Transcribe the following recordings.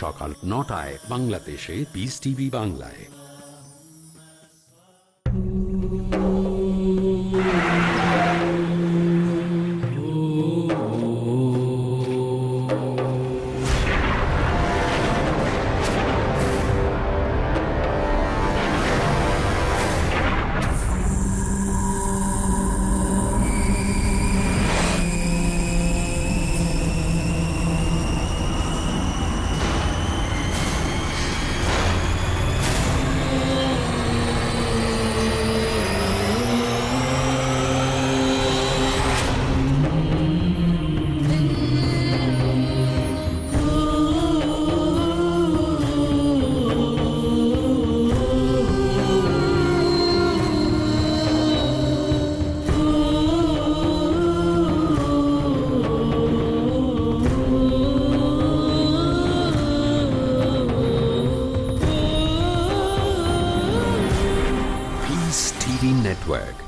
সকাল নটায় বাংলাদেশে পিস টিভি বাংলায়।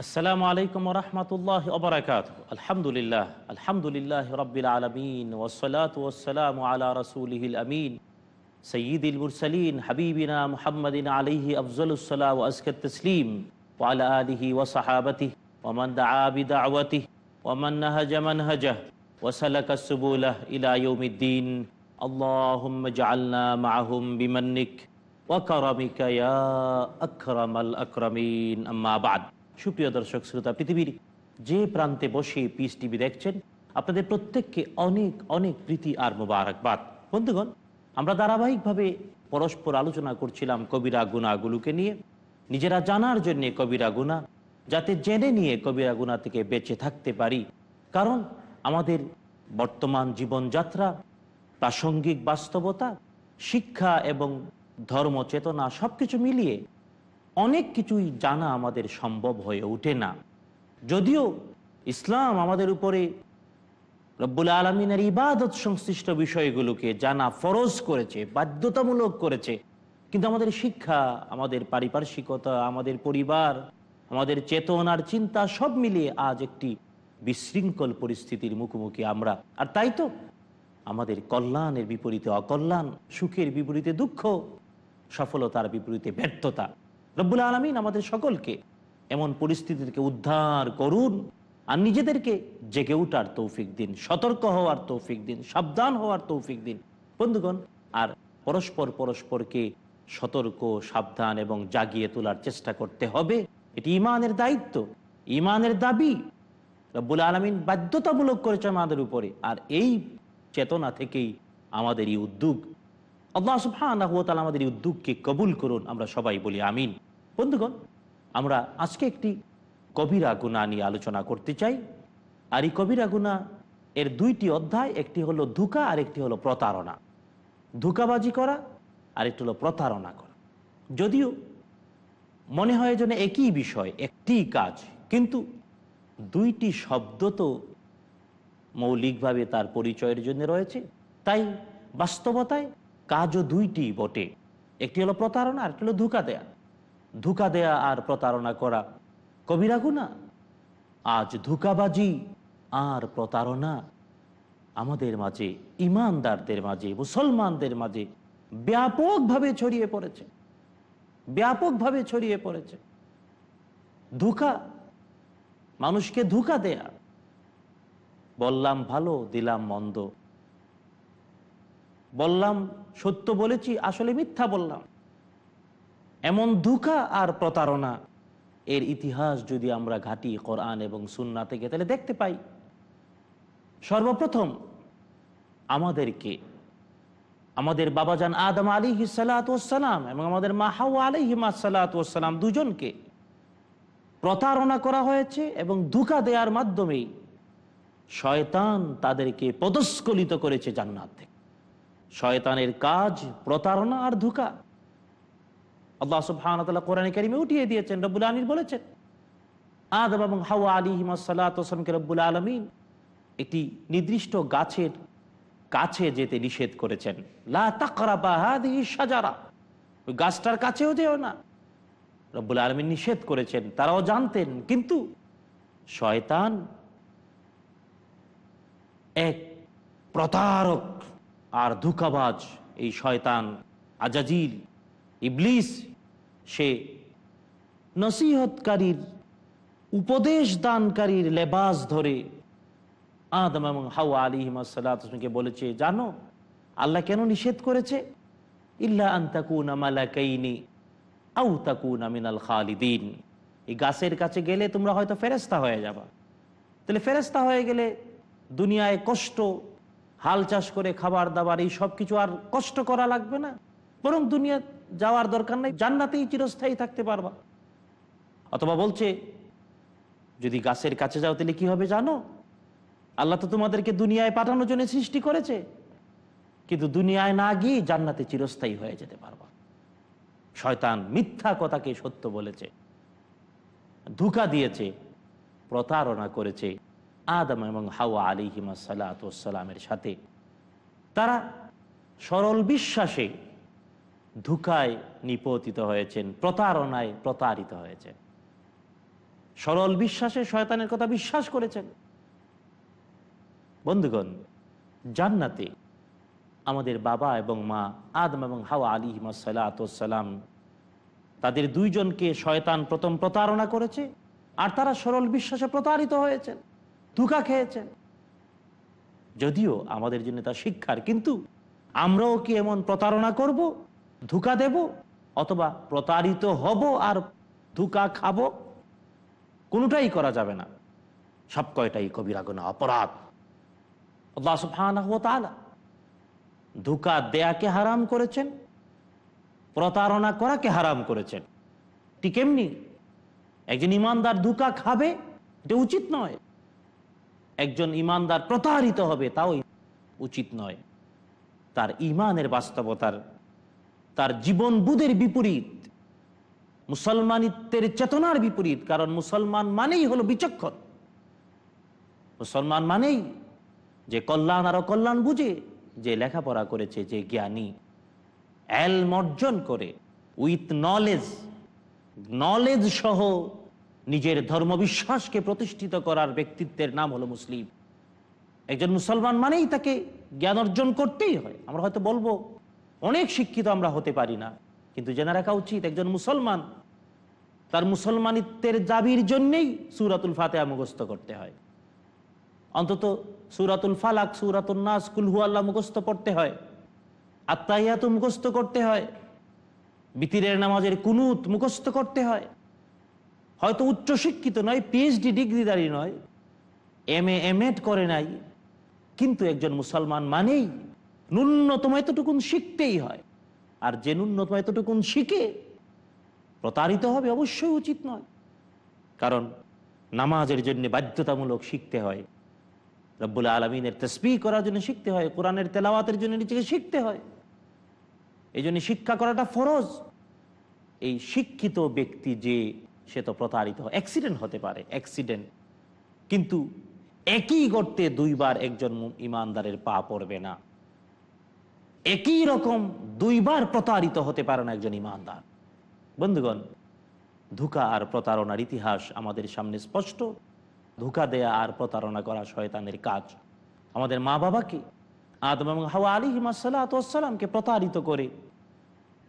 السلام عليكم ورحمة الله وبركاته. الحمد لله الحمد لله رب العالمين والصلاة والسلام على رسوله الأمين. سيد المرسلين حبيبنا محمد عليه أفضل الصلاة وأزكى التسليم. وعلى آله وصحابته ومن دعا بدعوته ومن نهج منهجه وسلك السبوله إلى يوم الدين. اللهم اجعلنا معهم بمنك وكرمك يا أكرم الأكرمين. أما بعد. সুপ্রিয় দর্শক শ্রোতা, পৃথিবীর যে প্রান্তে বসে পিস টিভি দেখছেন, আপনাদের প্রত্যেককে অনেক অনেক প্রীতি আর মোবারকবাদ। বন্ধুগণ, আমরা ধারাবাহিকভাবে পরস্পর আলোচনা করছিলাম কবিরা গুণাগুলোকে নিয়ে। নিজেরা জানার জন্য কবিরা গুণা, যাতে জেনে নিয়ে কবিরা গুণা থেকে বেঁচে থাকতে পারি। কারণ আমাদের বর্তমান জীবনযাত্রা, প্রাসঙ্গিক বাস্তবতা, শিক্ষা এবং ধর্ম চেতনা সব কিছু মিলিয়ে অনেক কিছুই জানা আমাদের সম্ভব হয়ে ওঠে না। যদিও ইসলাম আমাদের উপরে রব্বুল আলমিনের ইবাদত সংশ্লিষ্ট বিষয়গুলোকে জানা ফরজ করেছে, বাধ্যতামূলক করেছে, কিন্তু আমাদের শিক্ষা, আমাদের পারিপার্শ্বিকতা, আমাদের পরিবার, আমাদের চেতনার চিন্তা সব মিলিয়ে আজ একটি বিশৃঙ্খল পরিস্থিতির মুখোমুখি আমরা। আর তাই তো আমাদের কল্যাণের বিপরীতে অকল্যাণ, সুখের বিপরীতে দুঃখ, সফলতার বিপরীতে ব্যর্থতা। রব্বুল আলমিন আমাদের সকলকে এমন পরিস্থিতি থেকে উদ্ধার করুন আর নিজেদেরকে জেগে উঠার তৌফিক দিন, সতর্ক হওয়ার তৌফিক দিন, সাবধান হওয়ার তৌফিক দিন। বন্ধুগণ, আর পরস্পর পরস্পরকে সতর্ক, সাবধান এবং জাগিয়ে তোলার চেষ্টা করতে হবে। এটি ইমানের দায়িত্ব ইমানের দাবি। রব্বুল আলমিন বাধ্যতামূলক করেছে আমাদের উপরে, আর এই চেতনা থেকেই আমাদের এই উদ্যোগ। আল্লাহ তাআলা আমাদের উদ্যোগকে কবুল করুন, আমরা সবাই বলি আমিন। বন্ধুগণ, আমরা আজকে একটি কবিরা গুণা নিয়ে আলোচনা করতে চাই। আর এই কবিরা গুণা এর দুইটি অধ্যায়, একটি হলো ধোঁকা আর একটি হলো প্রতারণা। ধোঁকাবাজি করা আর একটি হলো প্রতারণা করা। যদিও মনে হয় যেন একই বিষয়, একটি কাজ, কিন্তু দুইটি শব্দ তো মৌলিকভাবে তার পরিচয়ের জন্য রয়েছে। তাই বাস্তবতায় কাজও দুইটি বটে, একটি হলো প্রতারণা আর একটি হলো ধোকা দেয়া। ধোকা দেয়া আর প্রতারণা করা। কবিরা গুণা, আজ ধোকাবাজি আর প্রতারণা আমাদের মাঝে, ইমানদারদের মাঝে, মুসলমানদের মাঝে ব্যাপকভাবে ছড়িয়ে পড়েছে। ব্যাপকভাবে ছড়িয়ে পড়েছে। ধোকা, মানুষকে ধোকা দেয়া। বললাম ভালো, দিলাম মন্দ। বললাম সত্য বলেছি, আসলে মিথ্যা বললাম। এমন ধোকা আর প্রতারণা। এর ইতিহাস যদি আমরা ঘাটি কোরআন এবং সুন্না থেকে তাহলে দেখতে পাই। সর্বপ্রথম আমাদেরকে, আমাদের বাবাজান আদম আলী সালাতাম এবং আমাদের মা হাওয়া আলিহিমা সালাতাম দুজনকে প্রতারণা করা হয়েছে এবং ধোকা দেওয়ার মাধ্যমেই শয়তান তাদেরকে পদস্কলিত করেছে জান্নাত থেকে। শয়তানের কাজ প্রতারণা আর ধোকা। আল্লাহ সুবহানাহু কোরআন কারিমে উঠিয়ে দিয়েছেন, রব্বুল আলমীর বলেছেন। আদম এবং হাওয়া আলী হিমাসাল্লামকে রব্বুল আলমিন একটি নির্দিষ্ট গাছের কাছে যেতে নিষেধ করেছেন। লা সাজারা ওই গাছটার কাছেও যেও না। রব্বুল আলমিন নিষেধ করেছেন, তারাও জানতেন, কিন্তু শয়তান এক প্রতারক আর ধুকাবাজ এই শয়তান, আজাজিল, ইবলিস সে নসিহতকারীর উপদেশ দানকারীর লেবাস ধরে আদম এবং হাওয়া আলী হিমাসাল্লাহকে বলেছে, জানো, আল্লাহ কেন নিষেধ করেছে? ইল্লা আন্তাকুনা মালাকাইনি আউ তাকুনা মিনাল খালিদিন। এই গাছের কাছে গেলে তোমরা হয়তো ফেরেস্তা হয়ে যাবা। তাহলে ফেরেস্তা হয়ে গেলে দুনিয়ায় কষ্ট, হাল চাষ করে খাবার দাবার, এই সব কিছু আর কষ্ট করা লাগবে না। বরং দুনিয়া যাওয়ার দরকার নেই, জান্নাতেই চিরস্থায়ী থাকতে পারবা। অথবা বলছে, যদি গাছের কাছে যাও তাহলে কি হবে জানো? আল্লাহ তো তোমাদেরকে দুনিয়ায় পাঠানোর জন্য সৃষ্টি করেছে। কিন্তু দুনিয়ায় না গিয়ে জান্নাতে চিরস্থায়ী হয়ে যেতে পারবা। শয়তান মিথ্যা কথাকে সত্য বলেছে, ধোকা দিয়েছে, প্রতারণা করেছে আদম এবং হাওয়া আলী হিমাসাল্লামের সাথে। তারা সরল বিশ্বাসে ধোকায় নিপতিত হয়েছেন, প্রতারণায় প্রতারিত হয়েছে সরল বিশ্বাসে শয়তানের কথা বিশ্বাস করেছেন। বন্ধুগণ, জান্নাতে আমাদের বাবা এবং মা আদম এবং হাওয়া আলী হিমাসাল্লাম তাদের দুইজনকে শয়তান প্রথম প্রতারণা করেছে আর তারা সরল বিশ্বাসে প্রতারিত হয়েছেন, ধুকা খেয়েছেন। যদিও আমাদের জন্য তা শিক্ষার, কিন্তু আমরাও কি এমন প্রতারণা করব? ধোকা দেব অথবা প্রতারিত হব আর ধোকা খাব, কোনোটাই করা যাবে না। সব কয়টাই কবিরা গোনা অপরাধ। আল্লাহ ধোকা দেয়াকে হারাম করেছেন, প্রতারণা করাকে হারাম করেছেন। ঠিক এমনি একজন ইমানদার ধোকা খাবে, এটা উচিত নয়। একজন ইমানদার প্রতারিত হবে, তাও উচিত নয়। তার ইমানের বাস্তবতার তার জীবন বুধের বিপরীত। মুসলমানিত্বের চেতনার বিপরীত, কারণ মুসলমান মানেই হলো বিচক্ষণ। মুসলমান মানেই যে কল্যাণ আর অকল্যাণ বুঝে, যে লেখাপড়া করেছে, যে জ্ঞানী। এল অর্জন করে, উইথ নলেজ। নলেজ সহ নিজের ধর্মবিশ্বাসকে প্রতিষ্ঠিত করার ব্যক্তিত্বের নাম হলো মুসলিম। একজন মুসলমান মানেই তাকে জ্ঞান অর্জন করতেই হয়। আমরা হয়তো বলব অনেক শিক্ষিত আমরা হতে পারি না। কিন্তু জেনে রাখা উচিত, একজন মুসলমান, তার মুসলমানিত্বের দাবির জন্যেই সুরাতুল ফাতেহা মুখস্থ করতে হয়। অন্তত সুরাতুল ফালাক সুরাতুল নাস কুলহু আল্লাহ মুখস্থ পড়তে হয়। আত্মাহিয়াত মুখস্থ করতে হয়। বিতিরের নামাজের কুনুত মুখস্থ করতে হয়। হয়তো উচ্চশিক্ষিত নয় পিএইচডি ডিগ্রিদারি নয় এম এ এম এড করে নাই, কিন্তু একজন মুসলমান মানেই ন্যূনতম এতটুকুন শিখতেই হয়। আর যে ন্যূনতম এতটুকুন শিখে প্রতারিত হবে অবশ্যই উচিত নয়। কারণ নামাজের জন্য বাধ্যতামূলক শিখতে হয়। রব্বুল আলমিনের তসবি করার জন্য শিখতে হয়, কোরআনের তেলাওয়াতের জন্য নিজেকে শিখতে হয়। এই জন্য শিক্ষা করাটা ফরজ। এই শিক্ষিত ব্যক্তি যে, সে তো প্রতারিত হয়। অ্যাক্সিডেন্ট হতে পারে, অ্যাক্সিডেন্ট। কিন্তু একই গর্তে দুইবার একজন ইমানদারের পা পড়বে না। একই রকম দুইবার প্রতারিত হতে পারে না একজন ইমানদার। বন্ধুগণ, ধোকা আর প্রতারণার ইতিহাস আমাদের সামনে স্পষ্ট। ধোকা দেয়া আর প্রতারণা করা শয়তানের কাজ। আমাদের মা বাবাকে আদম এবং হাওয়া আলী হিমাসাল্লামকে প্রতারিত করে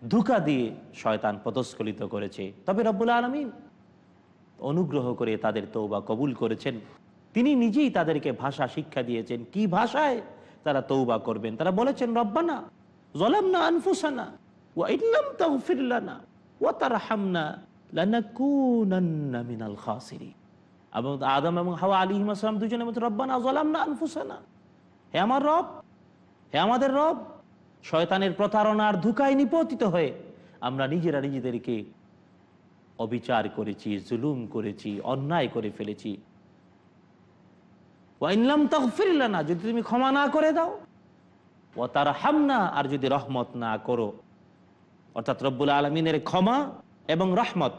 ধোকা দিয়ে শয়তান পদস্খলিত করেছে। তবে রব্বুল আলমিন অনুগ্রহ করে তাদের তৌবা কবুল করেছেন। তিনি নিজেই তাদেরকে ভাষা শিক্ষা দিয়েছেন। কি ভাষায়? তারা তৌবা করবেন। তারা বলেছেন, রব্বানা জলামনা আনফুসানা মিনাল আদম এবং দুজনের রব্বানা আনফুসানা। হে আমার রব, হে আমাদের রব, শয়তানের ধুকায় নিপতিত হয়ে আমরা নিজেরা নিজেদেরকে অবিচার করেছি, জুলুম করেছি, অন্যায় করে ফেলেছি। ওয়াইনলাম তগফিরলানা যদি তুমি ক্ষমা না করে দাও। ও তার হামনা আর যদি রহমত না করো। অর্থাৎ রব্বুল আলমিনের ক্ষমা এবং রহমত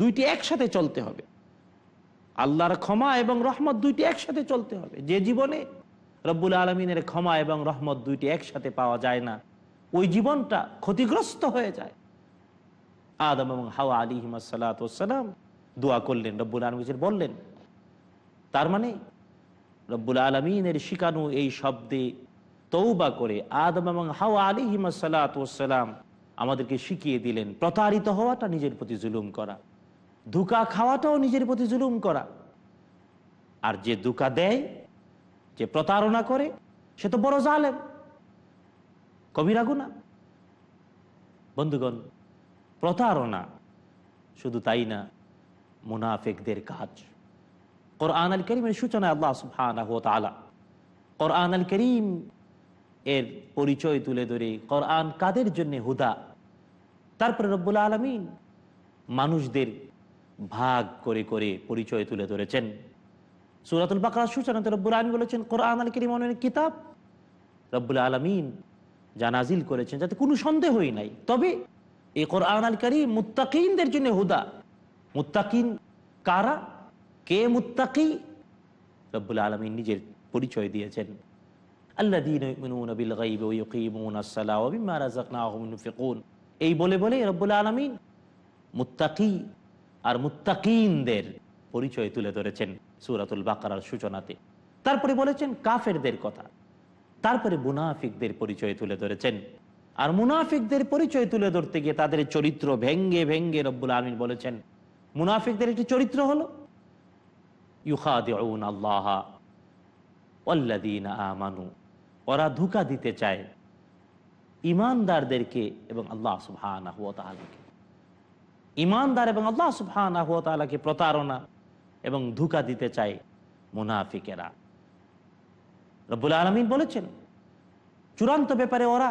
দুইটি একসাথে চলতে হবে। আল্লাহর ক্ষমা এবং রহমত দুইটি একসাথে চলতে হবে। যে জীবনে রব্বুল আলমিনের ক্ষমা এবং রহমত দুইটি একসাথে পাওয়া যায় না, ওই জীবনটা ক্ষতিগ্রস্ত হয়ে যায়। আদম এবং হাওয়া আলী হিমাসাল্লাম দোয়া করলেন, রব্বুল আলমিনের বললেন, তার মানে রব্বুল আলমিনের শিকানু এই শব্দে তৌবা করে আদম এবং হাওয়া আলী হিমাসাল্লাম আমাদেরকে শিখিয়ে দিলেন, প্রতারিত হওয়াটা নিজের প্রতি জুলুম করা, ধোকা খাওয়াটাও নিজের প্রতি জুলুম করা। আর যে ধোকা দেয়, যে প্রতারণা করে, সে তো বড় জালেম, কবিরা গুণা। বন্ধুগণ, প্রতারণা শুধু তাই না, মুনাফেকদের কাজ। কোরআন আল করিমের সূচনা আল্লাহ সুবহানাহু তাআলা। কোরআন আল করিম এর পরিচয় তুলে ধরে কোরআন কাদের জন্য হুদা? তারপরে রব্বুল আলমিন মানুষদের ভাগ করে করে পরিচয় তুলে ধরেছেন। সুরাতুল বাকরার সূচনাতে রব্বুল আলমী বলেছেন কোরআন আল করিম অনেক কিতাব রব্বুল আলমিন জানাজিল করেছেন যাতে কোনো সন্দেহই নাই। তবে এই কোরআন আল করিম মুত্তাকিনদের জন্য হুদা। মুত্তাকিন কারা? কে মুত্তাকি? রব্বুল আলমিন নিজের পরিচয় দিয়েছেন। এই বলে বলে রব্বুল আলমিন, মুত্তাকি আর মুত্তাকিনদের পরিচয় তুলে ধরেছেন সুরাতুল বাকারার সূচনাতে। তারপরে বলেছেন, কাফেরদের কথা। তারপরে মুনাফিকদের পরিচয় তুলে ধরেছেন। আর মুনাফিকদের পরিচয় তুলে ধরতে গিয়ে তাদের চরিত্র ভেঙ্গে ভেঙ্গে রব্বুল আলমিন বলেছেন, মুনাফিকদের একটি চরিত্র হলো ইউখাদিউন আল্লাহ আমানু। ওরা ধোকা দিতে চায় ইমানদারদেরকে এবং আল্লাহ সুবহানাকে ইমানদার এবং আল্লাহ সুবহানাকে প্রতারণা এবং ধোকা দিতে চায় মুনাফিকেরা। রব্বুল আলমিন বলেছেন, চূড়ান্ত ব্যাপারে ওরা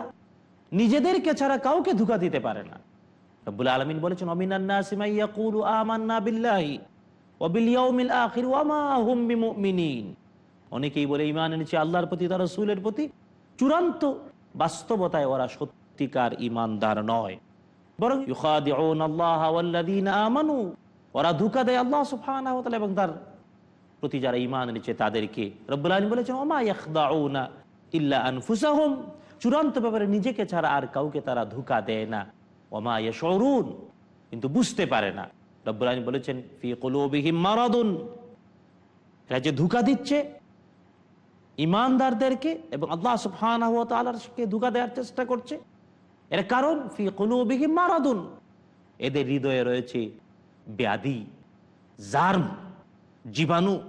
নিজেদেরকে ছাড়া কাউকে ধোকা দিতে পারে না। রব্বুল আলমিন বলেছেন অমিনান্না সিমাইয়াকুলু আমান্না বিল্লাহি। অনেকেই বলে ইমান এনেছে আল্লাহর প্রতি, তার রসুলের প্রতি। চূড়ান্ত বাস্তবতায় ওরা সত্যিকার ইমানদার নয়। বরং আমানু। ওরা ধোকা দেয় আল্লাহ সুফানা এবং তার প্রতি যারা ইমান এনেছে তাদেরকে। রব্বুল আলম বলেছেন, ওমা ইয়াখদাউনা ইল্লা আনফুসাহুম। চূড়ান্ত ব্যাপারে নিজেকে ছাড়া আর কাউকে তারা ধোকা দেয় না। ওমা ইয়াশউরুন। কিন্তু বুঝতে পারে না। রব্বুল বলেছেন, ফি কলুবিহিম মারাদুন। এরা যে ধোকা দিচ্ছে ইমানদারদেরকে এবং আল্লাহ সুফানকে ধোকা দেওয়ার চেষ্টা করছে। এর কারণ, ফি কলুবিহিম মারাদুন। এদের হৃদয়ে রয়েছে ব্যাধি জার্ম, জীবাণু।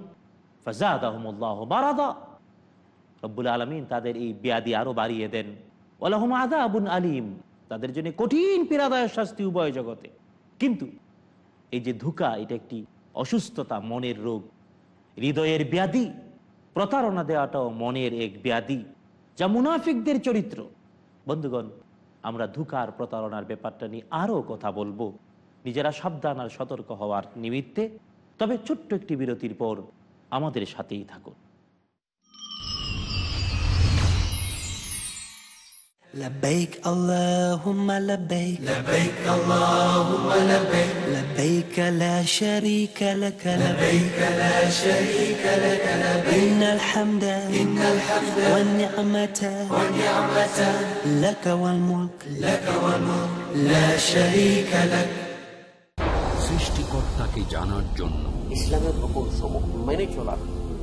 বারাদা রব্বুল আলমিন তাদের এই ব্যাধি আরও বাড়িয়ে দেন। ওলাহম আদা আবুন আলিম। তাদের জন্য কঠিন পীড়াদায় শাস্তি উভয় জগতে। কিন্তু এই যে ধুকা, এটা একটি অসুস্থতা, মনের রোগ। হৃদয়ের ব্যাধি, প্রতারণা দেওয়াটাও মনের এক ব্যাধি, যা মুনাফিকদের চরিত্র। বন্ধুগণ, আমরা ধুকার প্রতারণার ব্যাপারটা নিয়ে আরও কথা বলব। নিজেরা সাবধান আর সতর্ক হওয়ার নিমিত্তে। তবে ছোট্ট একটি বিরতির পর আমাদের সাথেই থাকুন। لبيك اللهم لبيك لبيك اللهم لبيك لبيك لا شريك لك لبيك لا شريك لك لبيك إن الحمد إن الحمد والنعمة والنعمة لك والملك لك والملك لا شريك لك সৃষ্টিকর্তাকে জানার জন্য ইসলামের হুকুম সমূহ মেনে চলার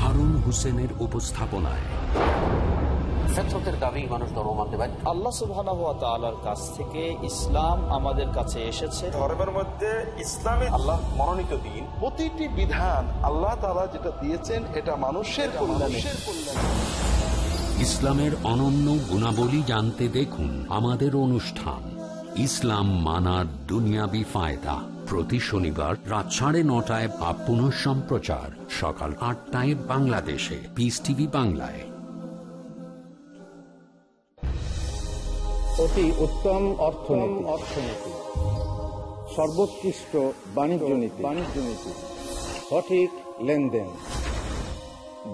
হারুন হুসেনের উপস্থাপনায়। ফেতরতের দাবি মানুষ ধর্ম মানতে বাধ্য আল্লাহ সুবাহ কাছ থেকে ইসলাম আমাদের কাছে এসেছে। ধর্মের মধ্যে ইসলামী আল্লাহ মনোনীত দিন। প্রতিটি বিধান আল্লাহ তাআলা যেটা দিয়েছেন এটা মানুষের কল্যাণে। ইসলামের অনন্য গুণাবলী জানতে দেখুন আমাদের অনুষ্ঠান। ইসলাম মানার দুনিয়াবি ফায়দা। প্রতি শনিবার রাত সাড়ে নটায় বা পুনঃ সম্প্রচার। সকাল আটটায় বাংলাদেশে। পিস টিভি বাংলায়। অতি উত্তম অর্থনীতি। অর্থনীতি। সর্বোৎকৃষ্ট বাণিজ্য নীতি। বাণিজ্য নীতি। সঠিক লেনদেন।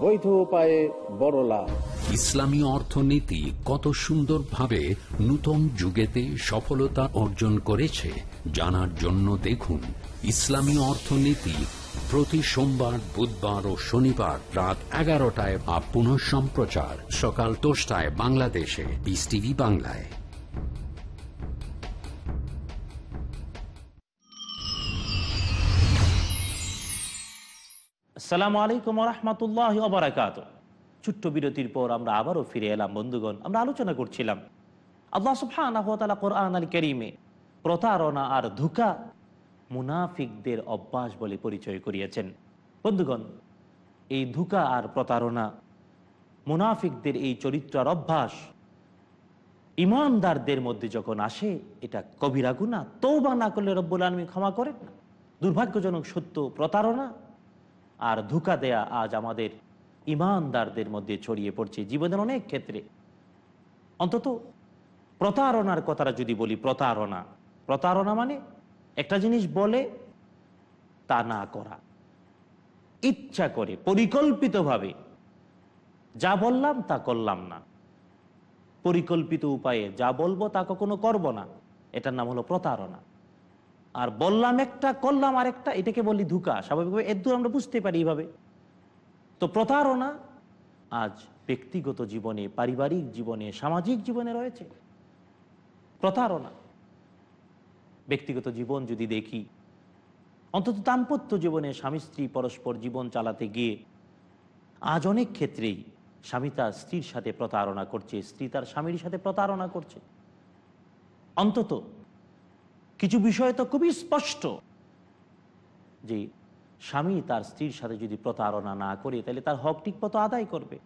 বৈধ উপায়ে বড় লাভ। ইসলামী অর্থনীতি কত সুন্দরভাবে নূতন যুগেতে সফলতা অর্জন করেছে, জানার জন্য দেখুন ইসলামী অর্থনীতি প্রতি সোমবার, বুধবার ও শনিবার রাত এগারোটায় বা পুনঃ সম্প্রচার সকাল দশটায় বাংলাদেশে। পিস টিভি বাংলায়। আসসালামু আলাইকুম রহমতুল্লাহ ছোট্ট বিরতির পর আমরা আবারও ফিরে এলাম, বন্ধুগণ। আমরা আলোচনা করছিলাম আল্লাহ সুফানা কোরআন আল করিমে প্রতারণা আর ধোকা মুনাফিকদের অভ্যাস বলে পরিচয় করিয়েছেন। বন্ধুগণ, এই ধোকা আর প্রতারণা মুনাফিকদের এই চরিত্রার অভ্যাস ইমানদারদের মধ্যে যখন আসে, এটা কবিরা গুণা তৌবা না করলে রব্বুল আলমী ক্ষমা করেন না। দুর্ভাগ্যজনক সত্য প্রতারণা আর ধোকা দেয়া আজ আমাদের ইমানদারদের মধ্যে ছড়িয়ে পড়ছে জীবনের অনেক ক্ষেত্রে। অন্তত প্রতারণার কথাটা যদি বলি, প্রতারণা। প্রতারণা মানে একটা জিনিস বলে, তা না করা। ইচ্ছা করে, পরিকল্পিতভাবে। যা বললাম, তা করলাম না। পরিকল্পিত উপায়ে যা বলব, তা কখনো করব না। এটার নাম হলো প্রতারণা। আর বললাম একটা, করলাম আরেকটা, এটাকে বলি ধোকা। স্বাভাবিকভাবে এর আমরা বুঝতে পারি এইভাবে। তো প্রতারণা আজ ব্যক্তিগত জীবনে, পারিবারিক জীবনে, সামাজিক জীবনে রয়েছে। প্রতারণা। ব্যক্তিগত জীবন যদি দেখি, অন্তত দাম্পত্য জীবনে স্বামী স্ত্রী পরস্পর জীবন চালাতে গিয়ে আজ অনেক ক্ষেত্রেই স্বামী তার স্ত্রীর সাথে প্রতারণা করছে, স্ত্রী তার স্বামীর সাথে প্রতারণা করছে। অন্তত কিছু বিষয় তো খুবই স্পষ্ট যে স্বামী তার স্ত্রীর সাথে যদি প্রতারণা না করে, তাহলে তার হক ঠিক মতো আদায় করবে।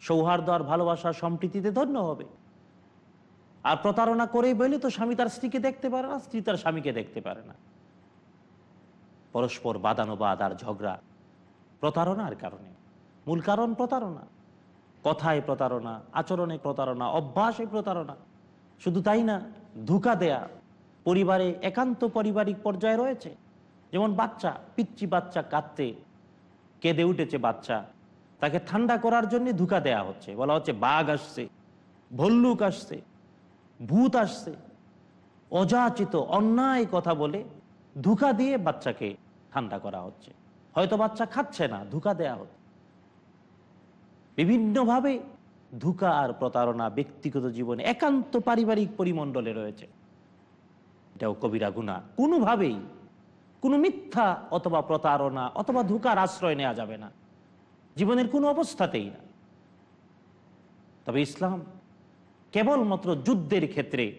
সৌহার্দ্য আর ভালোবাসা সম্প্রীতিতে ধন্য হবে। আর প্রতারণা করেই বলে তো স্বামী তার স্ত্রীকে দেখতে পারে না, স্ত্রী তার স্বামীকে দেখতে পারে না। পরস্পর বাদানুবাদ আর ঝগড়া প্রতারণার কারণে। মূল কারণ প্রতারণা। কথায় প্রতারণা, আচরণে প্রতারণা, অভ্যাসে প্রতারণা। শুধু তাই না, ধোকা দেয়া পরিবারে একান্ত পারিবারিক পর্যায়ে রয়েছে। যেমন বাচ্চা পিচ্ছি বাচ্চা কাঁদতে, কেঁদে উঠেছে বাচ্চা, তাকে ঠান্ডা করার জন্য ধোকা দেয়া হচ্ছে। বলা হচ্ছে বাঘ আসছে, ভল্লুক আসছে, ভূত আসছে। অযাচিত, অন্যায় কথা বলে ধোকা দিয়ে বাচ্চাকে ঠান্ডা করা হচ্ছে। হয়তো বাচ্চা খাচ্ছে না, ধোকা দেয়া হচ্ছে। বিভিন্নভাবে ধোকা আর প্রতারণা ব্যক্তিগত জীবনে একান্ত পারিবারিক পরিমণ্ডলে রয়েছে। এটাও কবিরা গুণা। কোনোভাবেই কোনো মিথ্যা অথবা প্রতারণা অথবা ধোকার আশ্রয় নেওয়া যাবে না। জীবনের কোনো অবস্থাতেই না। তবে ইসলাম কেবলমাত্র যুদ্ধের ক্ষেত্রে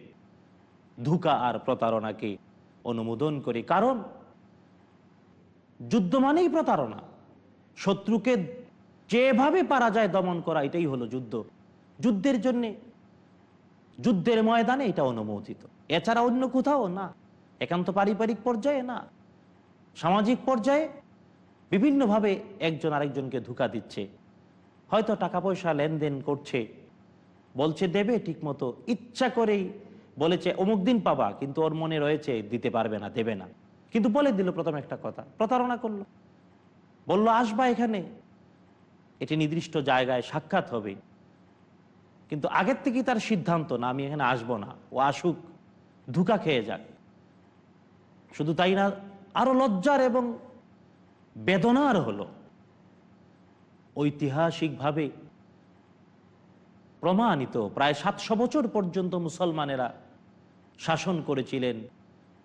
ধোকা আর প্রতারণাকে অনুমোদন করে। কারণ যুদ্ধ মানেই প্রতারণা। শত্রুকে যেভাবে পারা যায় দমন করা, এটাই হলো যুদ্ধ। যুদ্ধের জন্যে, যুদ্ধের ময়দানে এটা অনুমোদিত। এছাড়া অন্য কোথাও না। একান্ত পারিবারিক পর্যায়ে না। সামাজিক পর্যায়ে বিভিন্নভাবে একজন আরেকজনকে ধোকা দিচ্ছে। হয়তো টাকা পয়সা লেনদেন করছে। বলছে, দেবে ঠিক মতো ইচ্ছা করেই বলেছে, অমুক দিন পাবা, কিন্তু ওর মনে রয়েছে, দিতে পারবে না, দেবে না। কিন্তু বলে দিল প্রথম একটা কথা, প্রতারণা করল। বলল, আসবা এখানে। এটি নির্দিষ্ট জায়গায় সাক্ষাৎ হবে। কিন্তু আগের থেকেই তার সিদ্ধান্ত না, আমি এখানে আসব না। ও আসুক, ধোকা খেয়ে যাক। শুধু তাই না আরও লজ্জার এবং বেদনার হলো। ঐতিহাসিকভাবে প্রমাণিত প্রায় সাতশো বছর পর্যন্ত মুসলমানেরা শাসন করেছিলেন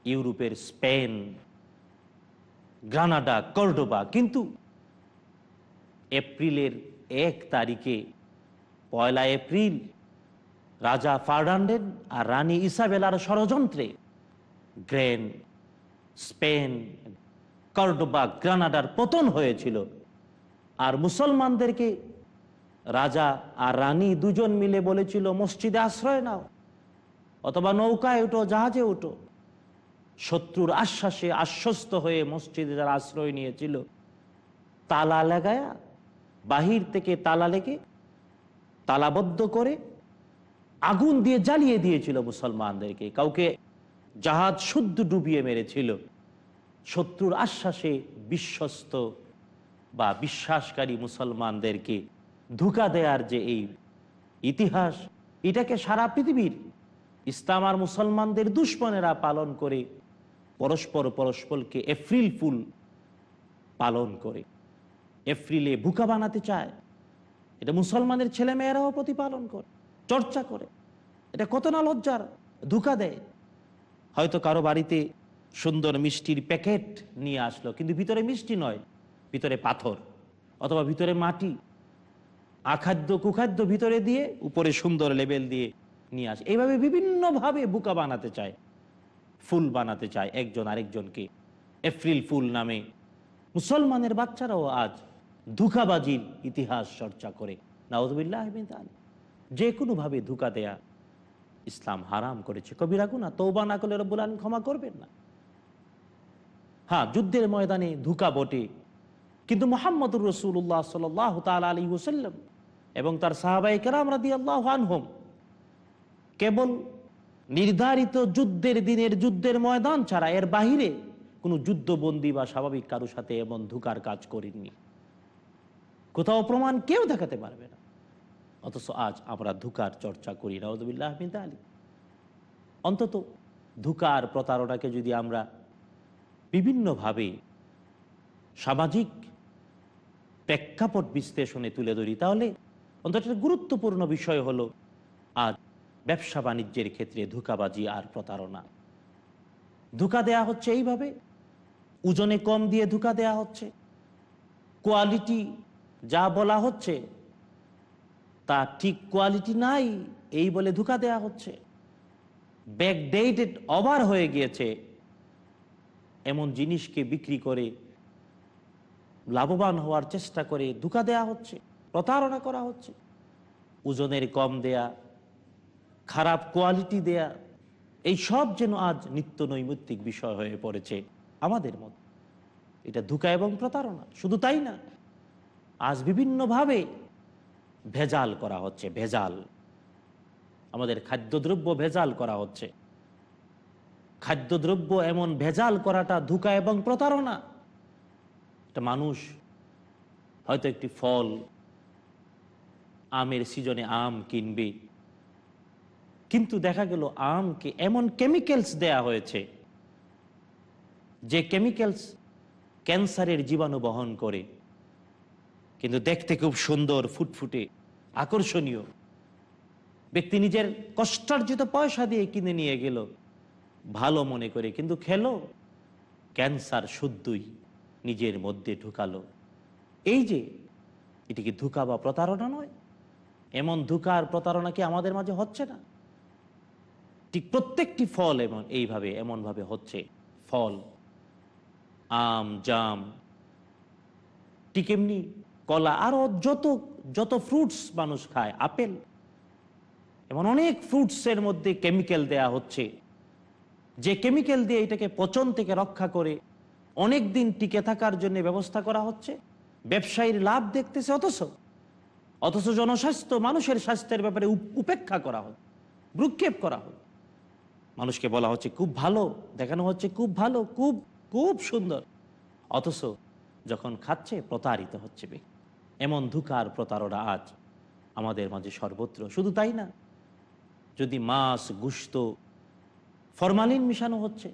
ইউরোপের স্পেন, গ্রানাডা, কর্ডোবা। কিন্তু এপ্রিলের এক তারিখে, পয়লা এপ্রিল, রাজা ফার্ডান্ডেন আর রানী ইসাবেলার ষড়যন্ত্রে গ্রেন স্পেন, কর্ডোবা, গ্রানাডার পতন হয়েছিল। আর মুসলমানদেরকে রাজা আর রানী দুজন মিলে বলেছিল, মসজিদে আশ্রয় নাও, অথবা নৌকায় উঠো, জাহাজে উঠো। শত্রুর আশ্বাসে আশ্বস্ত হয়ে মসজিদে যারা আশ্রয় নিয়েছিল, তালা লাগায়া, বাহির থেকে তালা লেগে তালাবদ্ধ করে আগুন দিয়ে জ্বালিয়ে দিয়েছিল মুসলমানদেরকে। কাউকে জাহাজ শুদ্ধ ডুবিয়ে মেরেছিল। শত্রুর আশ্বাসে বিশ্বস্ত বা বিশ্বাসকারী মুসলমানদেরকে ধোকা দেয়ার যে এই ইতিহাস, এটাকে সারা পৃথিবীর ইসলাম আর মুসলমানদের দুশ্মনেরা পালন করে, পরস্পর পরস্পরকে এপ্রিল ফুল পালন করে। এপ্রিলে বুকা বানাতে চায়। এটা মুসলমানের ছেলে মেয়েরাও প্রতিপালন করে, চর্চা করে। এটা কত না লজ্জার, ধোকা দেয়। হয়তো কারও বাড়িতে সুন্দর মিষ্টির প্যাকেট নিয়ে আসলো, কিন্তু ভিতরে মিষ্টি নয়, ভিতরে পাথর অথবা ভিতরে মাটি। আখাদ্য, কুখাদ্য ভিতরে দিয়ে, উপরে সুন্দর লেবেল দিয়ে নিয়ে আসে। এইভাবে বিভিন্নভাবে বুকা বানাতে চায়, ফুল বানাতে চায় একজন আরেকজনকে। এপ্রিল ফুল নামে। মুসলমানের বাচ্চারাও আজ ধোকাবাজির ইতিহাস চর্চা করে। নাউজবিল্লাহ যে কোনোভাবে ধোকা দেয়া ইসলাম হারাম করেছে। কবিরা গুনা তৌবা না করলে রব্বুল আলম ক্ষমা করবেন না। হ্যাঁ যুদ্ধের ময়দানে ধুকা বটে। কিন্তু মোহাম্মদুর রসুল্লাহ সাল তাল আলী হুসাল্লাম এবং তার সাহাবাই কেরাম রাদি আল্লাহ আনহম কেবল নির্ধারিত যুদ্ধের দিনের যুদ্ধের ময়দান ছাড়া এর বাহিরে কোনো যুদ্ধবন্দী বা স্বাভাবিক কারোর সাথে এমন ধুকার কাজ করেননি। কোথাও প্রমাণ কেউ দেখাতে পারবে না। অথচ আজ আমরা ধোকার চর্চা করি রাউদুল্লাহ আলী অন্তত ধোকার প্রতারণাকে যদি আমরা বিভিন্নভাবে সামাজিক প্রেক্ষাপট বিশ্লেষণে তুলে ধরি, তাহলে অন্তত গুরুত্বপূর্ণ বিষয় হলো আজ ব্যবসা বাণিজ্যের ক্ষেত্রে ধোকাবাজি আর প্রতারণা। ধোকা দেয়া হচ্ছে এইভাবে, ওজনে কম দিয়ে ধোকা দেয়া হচ্ছে। কোয়ালিটি যা বলা হচ্ছে তা ঠিক কোয়ালিটি নাই, এই বলে ধোকা দেয়া হচ্ছে। ব্যাকডেটেড ওভার হয়ে গিয়েছে। এমন জিনিসকে বিক্রি করে লাভবান হওয়ার চেষ্টা করে ধোকা দেয়া হচ্ছে, প্রতারণা করা হচ্ছে। ওজনের কম দেয়া, খারাপ কোয়ালিটি দেয়া, এই সব যেন আজ নিত্য নৈমিত্তিক বিষয় হয়ে পড়েছে আমাদের মধ্যে। এটা ধোকা এবং প্রতারণা, শুধু তাই না, আজ বিভিন্নভাবে ভেজাল করা হচ্ছে, ভেজাল। আমাদের খাদ্যদ্রব্য ভেজাল করা হচ্ছে। খাদ্যদ্রব্য এমন ভেজাল করাটা ধোকা এবং প্রতারণা। একটা মানুষ হয়তো একটি ফল, আমের সিজনে আম কিনবে, কিন্তু দেখা গেল আমকে এমন কেমিক্যালস দেয়া হয়েছে, যে কেমিক্যালস ক্যান্সারের জীবাণু বহন করে। কিন্তু দেখতে খুব সুন্দর, ফুটফুটে, আকর্ষণীয়। ব্যক্তি নিজের কষ্টার্জিত পয়সা দিয়ে কিনে নিয়ে গেল। ভালো মনে করে কিন্তু খেলো। ক্যান্সার শুদ্ধই নিজের মধ্যে ঢুকালো। এই যে, এটি কি ধোকা বা প্রতারণা নয়? এমন ধোকার প্রতারণা কি আমাদের মাঝে হচ্ছে না? ঠিক প্রত্যেকটি ফল এমন, এইভাবে, এমনভাবে হচ্ছে। ফল, আম, জাম, ঠিক এমনি কলা, আরও যত যত ফ্রুটস মানুষ খায়, আপেল, এমন অনেক ফ্রুটসের মধ্যে কেমিক্যাল দেয়া হচ্ছে। যে কেমিক্যাল দিয়ে এটাকে পচন থেকে রক্ষা করে অনেক দিন টিকে থাকার জন্য ব্যবস্থা করা হচ্ছে। ব্যবসায়ীর লাভ দেখতেছে অথচ। অথচ জনস্বাস্থ্য, মানুষের স্বাস্থ্যের ব্যাপারে উপেক্ষা করা হয় ভ্রুক্ষেপ করা হয় মানুষকে বলা হচ্ছে, খুব ভালো। দেখানো হচ্ছে, খুব ভালো, খুব খুব সুন্দর। অথচ যখন খাচ্ছে, প্রতারিত হচ্ছে ব্যক্তি। এমন ধুকার প্রতারণা আজ আমাদের মাঝে সর্বত্র। শুধু তাই না, যদি মাছ, গুস্ত, ফরমালিন মিশানো হচ্ছে,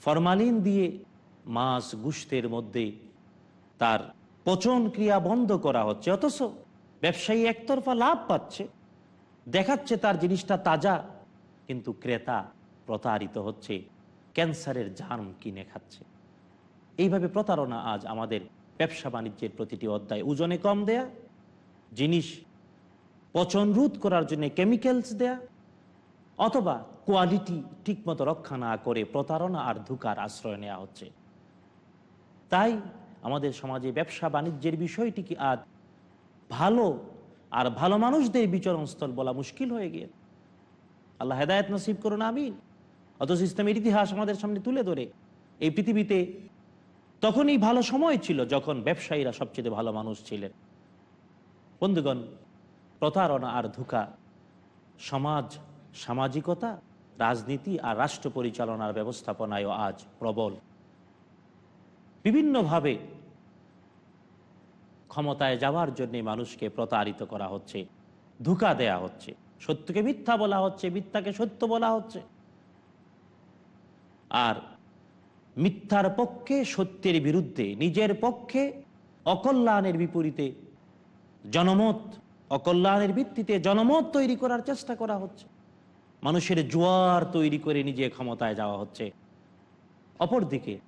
ফরমালিন দিয়ে মাছ, গুস্তের মধ্যে তার পচন ক্রিয়া বন্ধ করা হচ্ছে, অথচ ব্যবসায়ী একতরফা লাভ পাচ্ছে, দেখাচ্ছে তার জিনিসটা তাজা, কিন্তু ক্রেতা প্রতারিত হচ্ছে, ক্যান্সারের জার্ম কিনে খাচ্ছে। এইভাবে প্রতারণা আজ আমাদের ব্যবসা বাণিজ্যের প্রতিটি অধ্যায়। ওজনে কম দেয়া, জিনিস পচন রোধ করার জন্য কেমিক্যালস দেয়া, অথবা কোয়ালিটি ঠিকমতো রক্ষা না করে প্রতারণা আর ধোকার আশ্রয় নেওয়া হচ্ছে। তাই আমাদের সমাজে ব্যবসা বাণিজ্যের বিষয়টিকে আজ ভালো আর ভালো মানুষদের বিচরণস্থল বলা মুশকিল হয়ে গিয়ে। আল্লাহ হেদায়ত নসিব করুন, আমিন। অথচ ইসলামের ইতিহাস আমাদের সামনে তুলে ধরে। এই পৃথিবীতে তখনই ভালো সময় ছিল যখন ব্যবসায়ীরা সবচেয়ে ভালো মানুষ ছিলেন। বন্ধুগণ, প্রতারণা আর ধোকা, সমাজ, সামাজিকতা, রাজনীতি আর রাষ্ট্র পরিচালনার ব্যবস্থাপনায়ও আজ প্রবল। বিভিন্নভাবে ক্ষমতায় যাওয়ার জন্য মানুষকে প্রতারিত করা হচ্ছে, ধোকা দেয়া হচ্ছে। সত্যকে মিথ্যা বলা হচ্ছে, মিথ্যাকে সত্য বলা হচ্ছে। আর মিথ্যার পক্ষে সত্যের বিরুদ্ধে, নিজের পক্ষে অকল্যাণের বিপরীতে জনমত, অকল্যাণের ভিত্তিতে জনমত তৈরি করার চেষ্টা করা হচ্ছে। মানুষের জোয়ার তৈরি করে নিজে ক্ষমতায় যাওয়া হচ্ছে। অপরদিকে,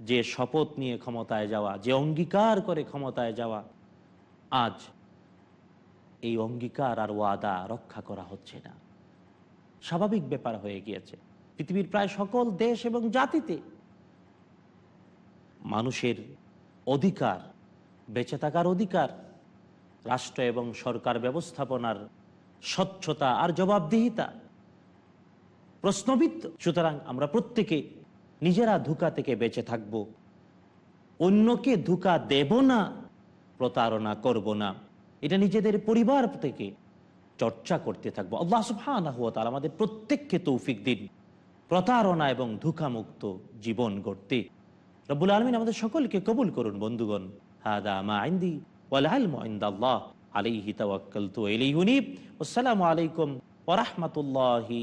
যে শপথ নিয়ে ক্ষমতায় যাওয়া, যে অঙ্গীকার করে ক্ষমতায় যাওয়া, আজ এই অঙ্গীকার আর ওয়াদা রক্ষা করা হচ্ছে না। স্বাভাবিক ব্যাপার হয়ে গিয়েছে। পৃথিবীর প্রায় সকল দেশ এবং জাতিতে মানুষের অধিকার, বেঁচে থাকার অধিকার, রাষ্ট্র এবং সরকার ব্যবস্থাপনার স্বচ্ছতা আর জবাবদিহিতা। প্রশ্নবিদ্ধ। সুতরাং আমরা প্রত্যেকে নিজেরা ধোকা থেকে বেঁচে থাকব। অন্যকে ধোকা দেব না, প্রতারণা করব না। এটা নিজেদের পরিবার থেকে চর্চা করতে থাকব। আল্লাহ ওয়া তাআলা আমাদের প্রত্যেককে তৌফিক দিন। প্রতারণা এবং ধোকামুক্ত জীবন গড়তে। রব্বুল আলমিন আমাদের সকলকে কবুল করুন বন্ধুগণ। হাদা আলাইকুম ওয়া রাহমাতুল্লাহি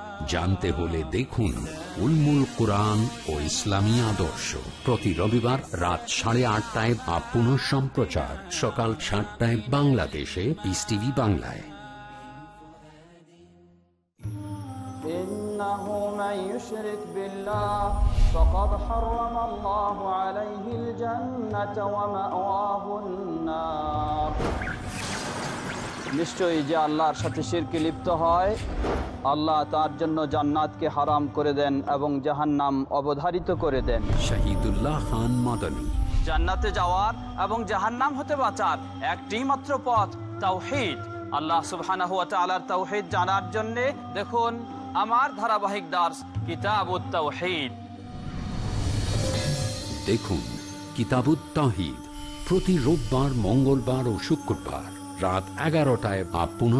জানতে হলে দেখুন উলমুল কোরআন ও ইসলামী আদর্শ প্রতি রবিবার রাত সাড়ে আটটায় বা পুনঃ সম্প্রচার সকাল সাতটায় বাংলাদেশে পিস টিভি বাংলায় إنه من يشرك بالله فقد নিশ্চয়ই যে আল্লাহর সাথে শিরকে লিপ্ত হয় আল্লাহ তার জন্য জান্নাতকে হারাম করে দেন এবং জাহান্নাম অবধারিত করে দেন। শহীদুল্লাহ খান মাদানী। জান্নাতে যাওয়ার এবং জাহান্নাম হতে বাঁচার একটি মাত্র পথ তাওহীদ। আল্লাহ সুবহানাহু ওয়া তাআলার তাওহীদ জানার জন্য দেখুন আমার ধারাবাহিক দাস কিতাবুত তাওহীদ। দেখুন কিতাবুত তাহিদ প্রতি রোববার মঙ্গলবার ও শুক্রবার। রাত এগারোটায় বা পুনঃ